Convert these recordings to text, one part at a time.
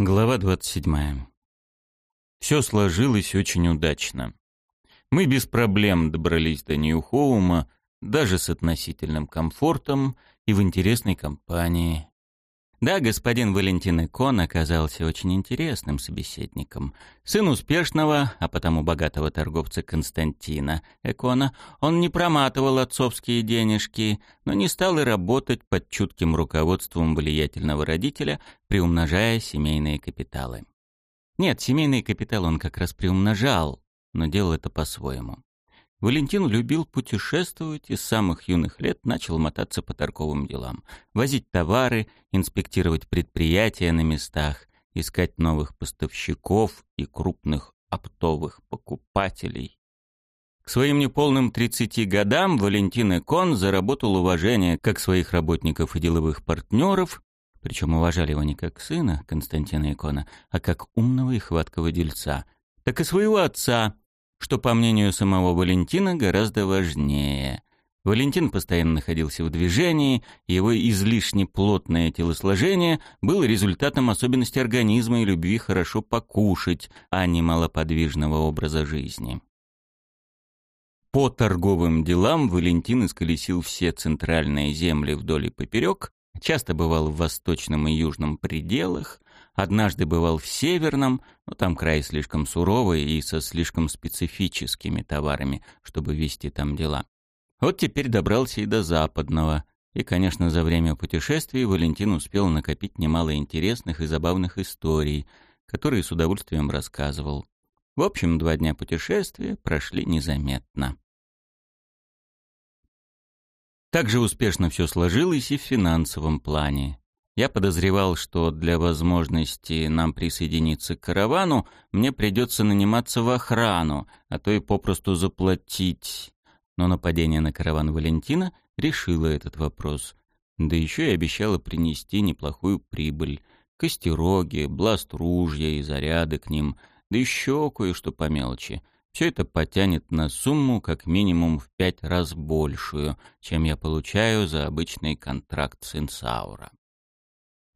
Глава 27. Все сложилось очень удачно. Мы без проблем добрались до Нью-Хоума, даже с относительным комфортом и в интересной компании. Да, господин Валентин Экон оказался очень интересным собеседником. Сын успешного, а потому богатого торговца Константина Экона, он не проматывал отцовские денежки, но не стал и работать под чутким руководством влиятельного родителя, приумножая семейные капиталы. Нет, семейный капитал он как раз приумножал, но делал это по-своему. Валентин любил путешествовать и с самых юных лет начал мотаться по торговым делам, возить товары, инспектировать предприятия на местах, искать новых поставщиков и крупных оптовых покупателей. К своим неполным 30 годам Валентин Экон заработал уважение как своих работников и деловых партнеров, причем уважали его не как сына Константина Икона, а как умного и хваткого дельца, так и своего отца, что, по мнению самого Валентина, гораздо важнее. Валентин постоянно находился в движении, его излишне плотное телосложение было результатом особенностей организма и любви хорошо покушать, а не малоподвижного образа жизни. По торговым делам Валентин исколесил все центральные земли вдоль и поперек, часто бывал в восточном и южном пределах, Однажды бывал в Северном, но там край слишком суровый и со слишком специфическими товарами, чтобы вести там дела. Вот теперь добрался и до Западного. И, конечно, за время путешествий Валентин успел накопить немало интересных и забавных историй, которые с удовольствием рассказывал. В общем, два дня путешествия прошли незаметно. Также успешно все сложилось и в финансовом плане. Я подозревал, что для возможности нам присоединиться к каравану мне придется наниматься в охрану, а то и попросту заплатить. Но нападение на караван Валентина решило этот вопрос. Да еще и обещало принести неплохую прибыль. Костероги, бласт ружья и заряды к ним, да еще кое-что по мелочи. Все это потянет на сумму как минимум в пять раз большую, чем я получаю за обычный контракт с Инсаура.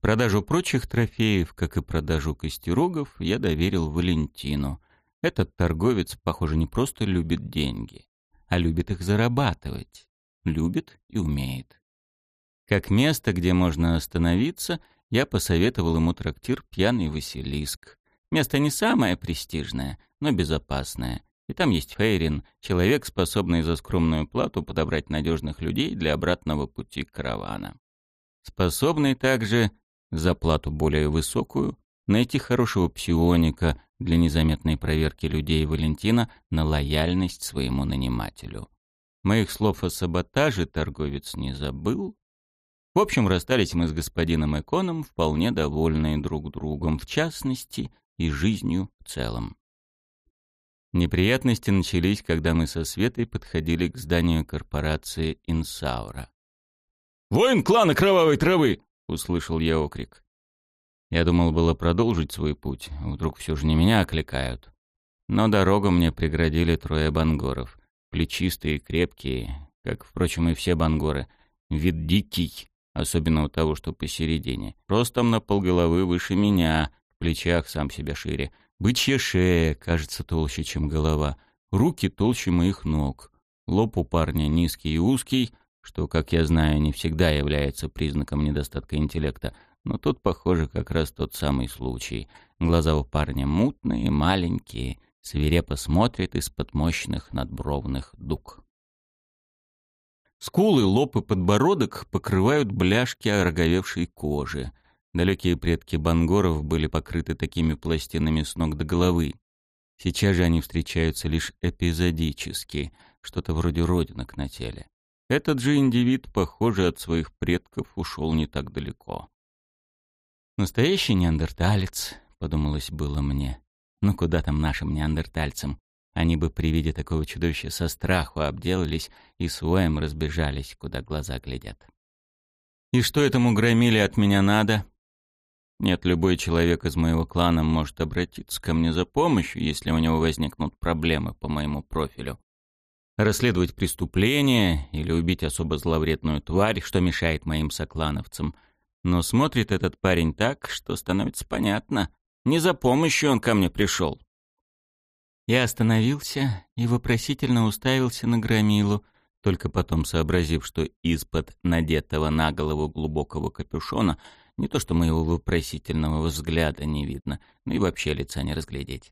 Продажу прочих трофеев, как и продажу костерогов, я доверил Валентину. Этот торговец, похоже, не просто любит деньги, а любит их зарабатывать. Любит и умеет. Как место, где можно остановиться, я посоветовал ему трактир «Пьяный Василиск». Место не самое престижное, но безопасное. И там есть Фейрин, человек, способный за скромную плату подобрать надежных людей для обратного пути каравана. Способный также за плату более высокую найти хорошего псионика для незаметной проверки людей Валентина на лояльность своему нанимателю. Моих слов о саботаже торговец не забыл. В общем, расстались мы с господином Эконом вполне довольные друг другом, в частности, и жизнью в целом. Неприятности начались, когда мы со Светой подходили к зданию корпорации Инсаура. «Воин клана Кровавой Травы! Услышал я окрик. Я думал было продолжить свой путь, вдруг все же не меня окликают. Но дорогу мне преградили трое бангоров, плечистые, крепкие, как, впрочем, и все бангоры. Вид дикий, особенно у того, что посередине. Ростом на полголовы выше меня, в плечах сам себя шире. Бычья шея, кажется, толще, чем голова. Руки толще моих ног. Лоб у парня низкий и узкий, что, как я знаю, не всегда является признаком недостатка интеллекта, но тут, похоже, как раз тот самый случай. Глаза у парня мутные, маленькие, свирепо смотрит из-под мощных надбровных дуг. Скулы, лоб и подбородок покрывают бляшки ороговевшей кожи. Далекие предки бангоров были покрыты такими пластинами с ног до головы. Сейчас же они встречаются лишь эпизодически, что-то вроде родинок на теле. Этот же индивид, похоже, от своих предков ушел не так далеко. «Настоящий неандерталец», — подумалось было мне. «Ну куда там нашим неандертальцам? Они бы при виде такого чудовища со страху обделались и своим разбежались, куда глаза глядят». «И что этому громиле от меня надо?» Нет, любой человек из моего клана может обратиться ко мне за помощью, если у него возникнут проблемы по моему профилю расследовать преступление или убить особо зловредную тварь, что мешает моим соклановцам. Но смотрит этот парень так, что становится понятно. Не за помощью он ко мне пришел. Я остановился и вопросительно уставился на громилу, только потом сообразив, что из-под надетого на голову глубокого капюшона не то что моего вопросительного взгляда не видно, но и вообще лица не разглядеть.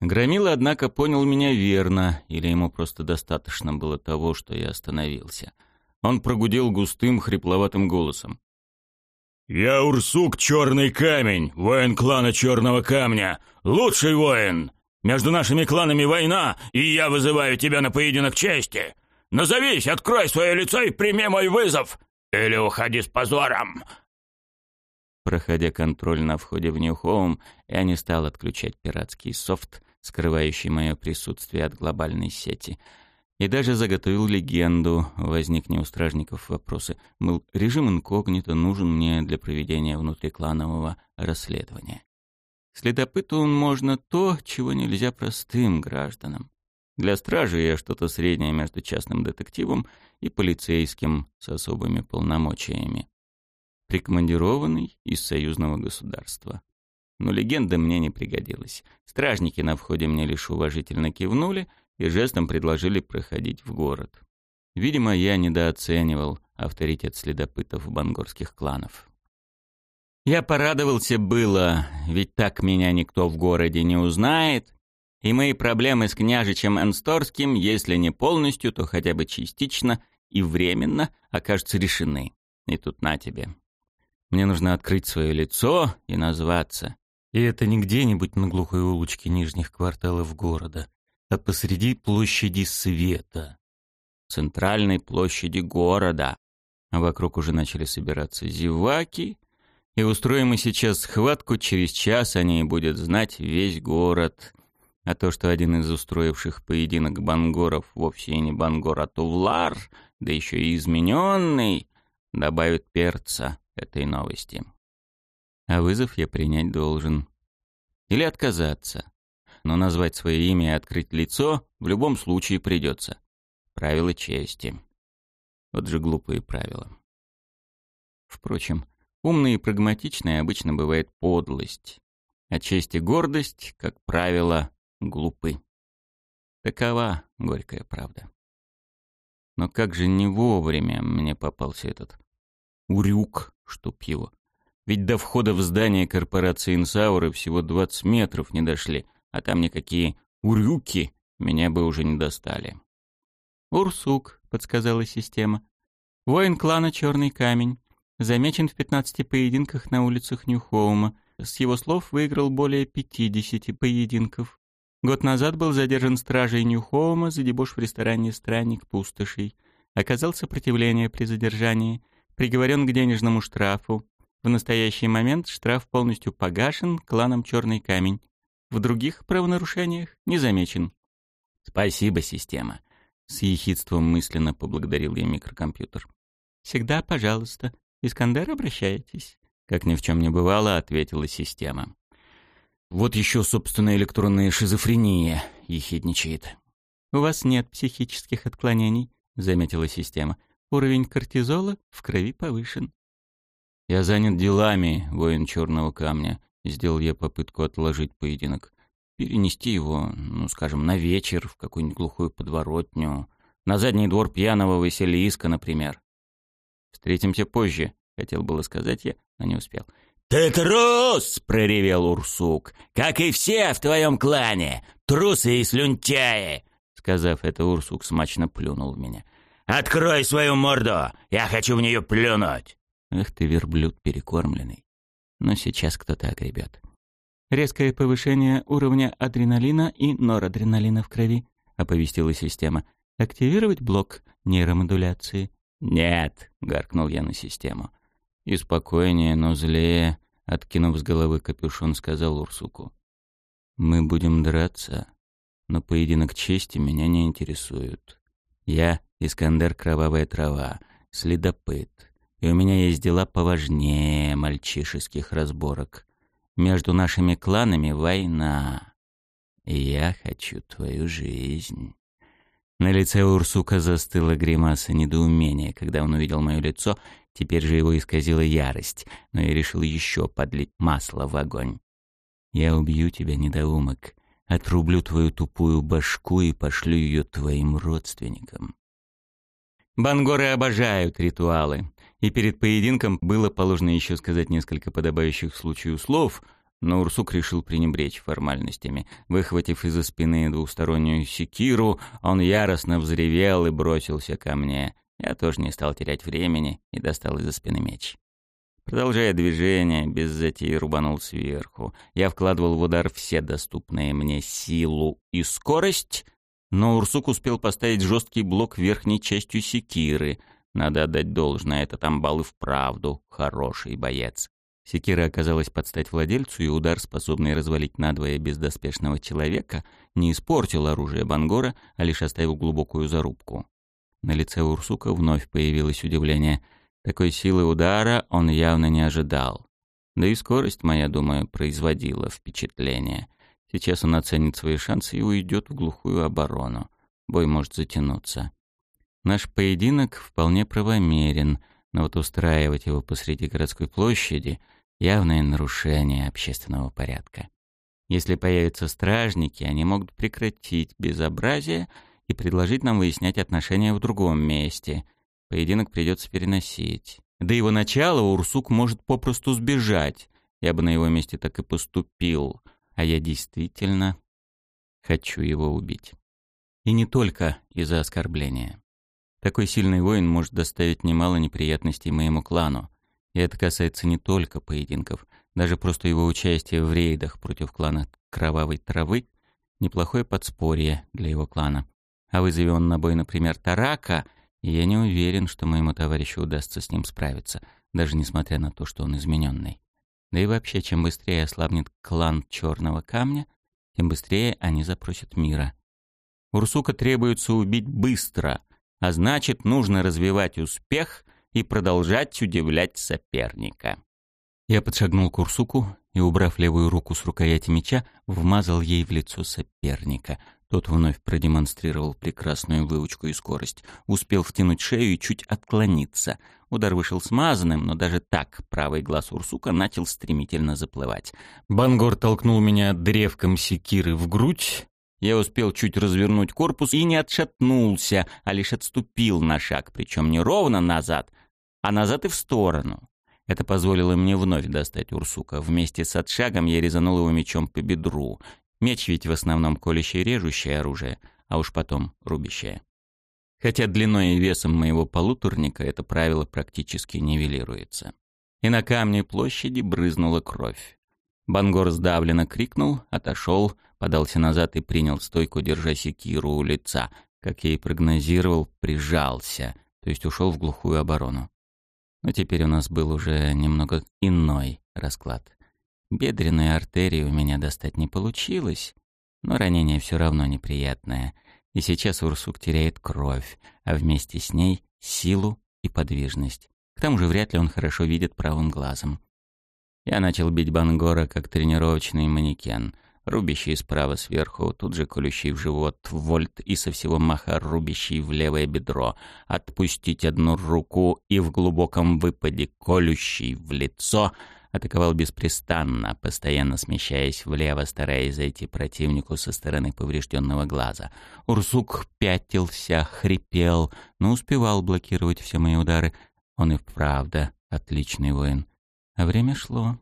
Громила, однако, понял меня верно, или ему просто достаточно было того, что я остановился. Он прогудел густым, хрипловатым голосом. «Я Урсук Черный Камень, воин клана Черного Камня, лучший воин! Между нашими кланами война, и я вызываю тебя на поединок чести! Назовись, открой свое лицо и прими мой вызов! Или уходи с позором!» Проходя контроль на входе в Нью-Хоум, я не стал отключать пиратский софт, скрывающий мое присутствие от глобальной сети. И даже заготовил легенду, возникне у стражников вопросы. Мыл, режим инкогнито нужен мне для проведения внутрикланового расследования. Следопыту можно то, чего нельзя простым гражданам. Для стражи я что-то среднее между частным детективом и полицейским с особыми полномочиями. Прикомандированный из союзного государства. Но легенда мне не пригодилась. Стражники на входе мне лишь уважительно кивнули и жестом предложили проходить в город. Видимо, я недооценивал авторитет следопытов бангорских кланов. Я порадовался было, ведь так меня никто в городе не узнает, и мои проблемы с княжичем Энсторским, если не полностью, то хотя бы частично и временно, окажутся решены. И тут на тебе. Мне нужно открыть свое лицо и назваться. И это не где-нибудь на глухой улочке нижних кварталов города, а посреди площади света. Центральной площади города. А вокруг уже начали собираться зеваки, и устроим мы сейчас схватку, через час о ней будет знать весь город. А то, что один из устроивших поединок бангоров вовсе не бангор, а тувлар, да еще и измененный, добавит перца этой новости. А вызов я принять должен. Или отказаться. Но назвать свое имя и открыть лицо в любом случае придется. Правила чести. Вот же глупые правила. Впрочем, Умной и прагматичной обычно бывает подлость, а честь и гордость, как правило, глупы. Такова горькая правда. Но как же не вовремя мне попался этот урюк, чтоб его. Ведь до входа в здание корпорации Инсауры всего 20 метров не дошли, а там никакие урюки меня бы уже не достали. «Урсук», — подсказала система. «Воин клана Черный Камень. Замечен в 15 поединках на улицах Нью-Хоума. С его слов выиграл более 50 поединков. Год назад был задержан стражей Нью-Хоума за дебош в ресторане «Странник пустошей». Оказал сопротивление при задержании. Приговорен к денежному штрафу. В настоящий момент штраф полностью погашен кланом «Черный камень». В других правонарушениях не замечен. «Спасибо, система», — с ехидством мысленно поблагодарил я микрокомпьютер. «Всегда пожалуйста», «Искандер, обращаетесь?» Как ни в чем не бывало, ответила система. «Вот еще, собственно, электронная шизофрения ехидничает». «У вас нет психических отклонений», — заметила система. «Уровень кортизола в крови повышен». «Я занят делами, воин черного камня», — сделал я попытку отложить поединок. «Перенести его, ну, скажем, на вечер в какую-нибудь глухую подворотню, на задний двор пьяного Василиска, например. Встретимся позже, хотел было сказать я, но не успел. «Ты трус!» — проревел Урсук. «Как и все в твоем клане! Трусы и слюнтяи!» Сказав это, Урсук смачно плюнул в меня. «Открой свою морду! Я хочу в нее плюнуть!» Эх ты, верблюд перекормленный. Но сейчас кто-то огребет. Резкое повышение уровня адреналина и норадреналина в крови, оповестила система. Активировать блок нейромодуляции. «Нет», — гаркнул я на систему. И спокойнее, но злее, откинув с головы капюшон, сказал Урсуку. «Мы будем драться, но поединок чести меня не интересует. Я — Искандер Кровавая Трава, следопыт, и у меня есть дела поважнее мальчишеских разборок. Между нашими кланами война, я хочу твою жизнь». На лице Урсука застыла гримаса недоумения, когда он увидел мое лицо, теперь же его исказила ярость, но я решил еще подлить масло в огонь. «Я убью тебя, недоумок, отрублю твою тупую башку и пошлю ее твоим родственникам». Бангоры обожают ритуалы, и перед поединком было положено еще сказать несколько подобающих случаю слов — но Урсук решил пренебречь формальностями. Выхватив из-за спины двухстороннюю секиру, он яростно взревел и бросился ко мне. Я тоже не стал терять времени и достал из-за спины меч. Продолжая движение, без затеи рубанул сверху. Я вкладывал в удар все доступные мне силу и скорость, но Урсук успел поставить жесткий блок верхней частью секиры. Надо отдать должное, этот амбал и вправду хороший боец. Секира оказалась под стать владельцу, и удар, способный развалить надвое бездоспешного человека, не испортил оружие Бангора, а лишь оставил глубокую зарубку. На лице Урсука вновь появилось удивление. Такой силы удара он явно не ожидал. Да и скорость моя, думаю, производила впечатление. Сейчас он оценит свои шансы и уйдет в глухую оборону. Бой может затянуться. Наш поединок вполне правомерен, но вот устраивать его посреди городской площади — явное нарушение общественного порядка. Если появятся стражники, они могут прекратить безобразие и предложить нам выяснять отношения в другом месте. Поединок придется переносить. До его начала Урсук может попросту сбежать. Я бы на его месте так и поступил. А я действительно хочу его убить. И не только из-за оскорбления. Такой сильный воин может доставить немало неприятностей моему клану. И это касается не только поединков, даже просто его участие в рейдах против клана Кровавой Травы — неплохое подспорье для его клана. А вызови он на бой, например, Тарака, и я не уверен, что моему товарищу удастся с ним справиться, даже несмотря на то, что он измененный. Да и вообще, чем быстрее ослабнет клан Черного Камня, тем быстрее они запросят мира. Урсука требуется убить быстро, а значит, нужно развивать успех — и продолжать удивлять соперника. Я подшагнул к Урсуку и, убрав левую руку с рукояти меча, вмазал ей в лицо соперника. Тот вновь продемонстрировал прекрасную выучку и скорость, успел втянуть шею и чуть отклониться. Удар вышел смазанным, но даже так правый глаз Урсука начал стремительно заплывать. Бангор толкнул меня древком секиры в грудь, я успел чуть развернуть корпус и не отшатнулся, а лишь отступил на шаг, причем не ровно назад, а назад и в сторону. Это позволило мне вновь достать Урсука. Вместе с отшагом я резанул его мечом по бедру. Меч ведь в основном колющее режущее оружие, а уж потом рубящее. Хотя длиной и весом моего полуторника это правило практически нивелируется. И на камне площади брызнула кровь. Бангор сдавленно крикнул, отошел, подался назад и принял стойку, держа секиру у лица. Как я и прогнозировал, прижался, то есть ушел в глухую оборону. Но теперь у нас был уже немного иной расклад. Бедренную артерию у меня достать не получилось, но ранение все равно неприятное. И сейчас Урсук теряет кровь, а вместе с ней силу и подвижность. К тому же вряд ли он хорошо видит правым глазом. Я начал бить Бангора как тренировочный манекен, рубящий справа сверху, тут же колющий в живот, вольт и со всего маха рубящий в левое бедро, отпустить одну руку и в глубоком выпаде колющий в лицо — атаковал беспрестанно, постоянно смещаясь влево, стараясь зайти противнику со стороны поврежденного глаза. Урсук пятился, хрипел, но успевал блокировать все мои удары. Он и вправду отличный воин. А время шло.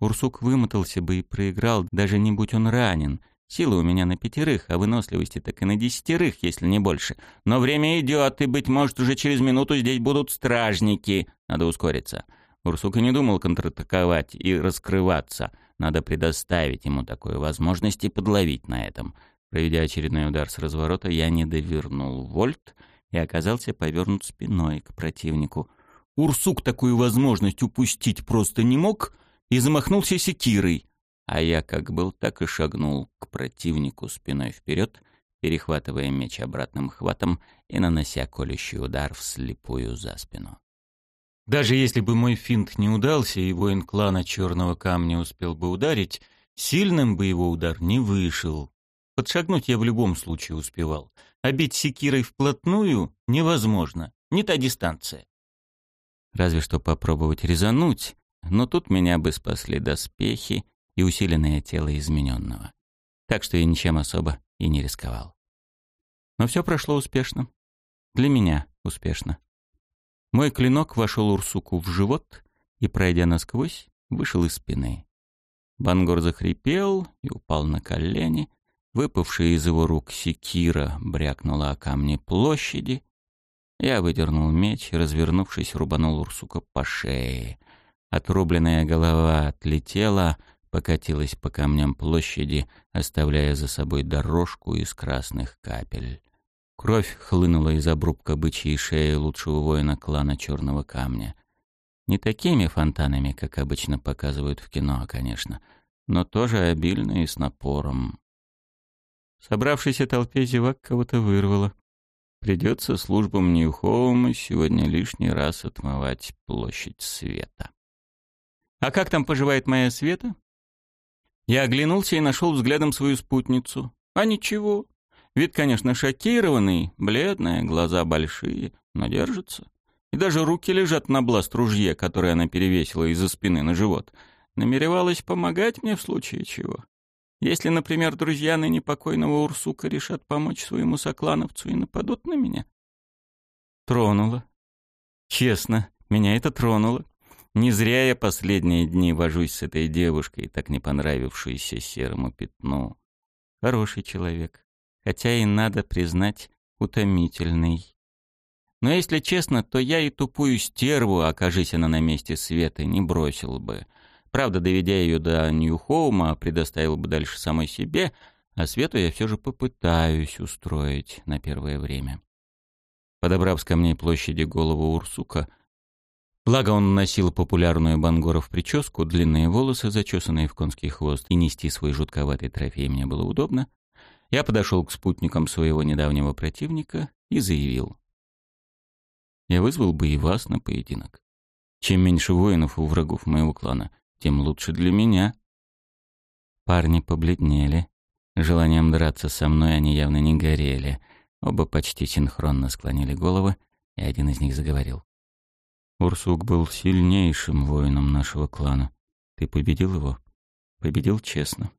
Урсук вымотался бы и проиграл, даже не будь он ранен. Силы у меня на пятерых, а выносливости так и на десятерых, если не больше. Но время идет, и, быть может, уже через минуту здесь будут стражники. Надо ускориться. Урсук и не думал контратаковать и раскрываться. Надо предоставить ему такую возможность и подловить на этом. Проведя очередной удар с разворота, я не довернул вольт и оказался повернут спиной к противнику — Урсук такую возможность упустить просто не мог и замахнулся секирой. А я как был, так и шагнул к противнику спиной вперед, перехватывая меч обратным хватом и нанося колющий удар вслепую за спину. Даже если бы мой финт не удался, и воин клана Черного Камня успел бы ударить, сильным бы его удар не вышел. Подшагнуть я в любом случае успевал. А бить секирой вплотную невозможно. Не та дистанция. Разве что попробовать резануть, но тут меня бы спасли доспехи и усиленное тело измененного. Так что я ничем особо и не рисковал. Но все прошло успешно. Для меня успешно. Мой клинок вошел Урсуку в живот и, пройдя насквозь, вышел из спины. Бангор захрипел и упал на колени. Выпавшая из его рук секира брякнула о камни площади. Я выдернул меч, развернувшись, рубанул Урсука по шее. Отрубленная голова отлетела, покатилась по камням площади, оставляя за собой дорожку из красных капель. Кровь хлынула из обрубка бычьей шеи лучшего воина клана Черного Камня. Не такими фонтанами, как обычно показывают в кино, конечно, но тоже обильно и с напором. Собравшейся толпе зевак кого-то вырвало. Придется службам Нью-Хоума сегодня лишний раз отмывать площадь света. «А как там поживает моя Света?» Я оглянулся и нашел взглядом свою спутницу. «А ничего, Вид, конечно, шокированный, бледная, глаза большие, но держится. И даже руки лежат на бласт ружье, которое она перевесила из-за спины на живот. Намеревалась помогать мне в случае чего. Если, например, друзья ныне покойного Урсука решат помочь своему соклановцу и нападут на меня. Тронуло. Честно, меня это тронуло. Не зря я последние дни вожусь с этой девушкой, так не понравившейся серому пятну. Хороший человек хотя и, надо признать, утомительный. Но если честно, то я и тупую стерву, окажись она на месте Светы, не бросил бы. Правда, доведя ее до Нью-Хоума, предоставил бы дальше самой себе, а Свету я все же попытаюсь устроить на первое время. Подобрав с камней площади голову Урсука, благо он носил популярную бангоров прическу, длинные волосы, зачесанные в конский хвост, и нести свой жутковатый трофей мне было удобно, я подошел к спутникам своего недавнего противника и заявил. Я вызвал бы и вас на поединок. Чем меньше воинов у врагов моего клана, тем лучше для меня. Парни побледнели. Желанием драться со мной они явно не горели. Оба почти синхронно склонили головы, и один из них заговорил. Урсук был сильнейшим воином нашего клана. Ты победил его? Победил честно.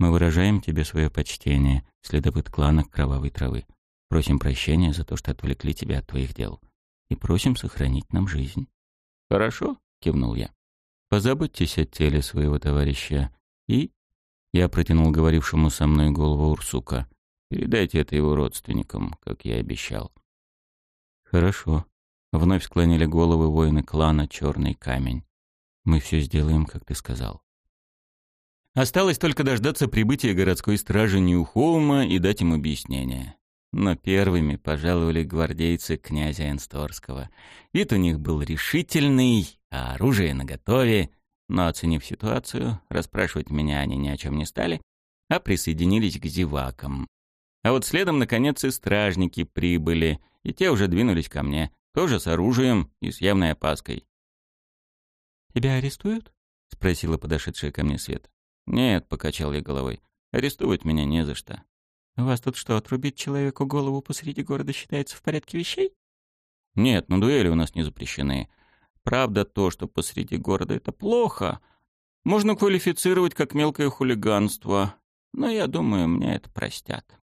Мы выражаем тебе свое почтение, следопыт клана Кровавой Травы. Просим прощения за то, что отвлекли тебя от твоих дел. И просим сохранить нам жизнь». «Хорошо», — кивнул я. «Позаботьтесь о теле своего товарища и...» Я протянул говорившему со мной голову Урсука. «Передайте это его родственникам, как я обещал». «Хорошо». Вновь склонили головы воины клана «Черный камень». «Мы все сделаем, как ты сказал». Осталось только дождаться прибытия городской стражи Нью-Хоума и дать им объяснение. Но первыми пожаловали гвардейцы князя Энсторского. Вид у них был решительный, а оружие наготове. Но, оценив ситуацию, расспрашивать меня они ни о чем не стали, а присоединились к зевакам. А вот следом, наконец, и стражники прибыли, и те уже двинулись ко мне, тоже с оружием и с явной опаской. «Тебя арестуют?» — спросила подошедшая ко мне Света. «Нет», — покачал я головой, — «арестовать меня не за что». «У вас тут что, отрубить человеку голову посреди города считается в порядке вещей?» «Нет, но дуэли у нас не запрещены. Правда, то, что посреди города, это плохо. Можно квалифицировать как мелкое хулиганство, но я думаю, мне это простят».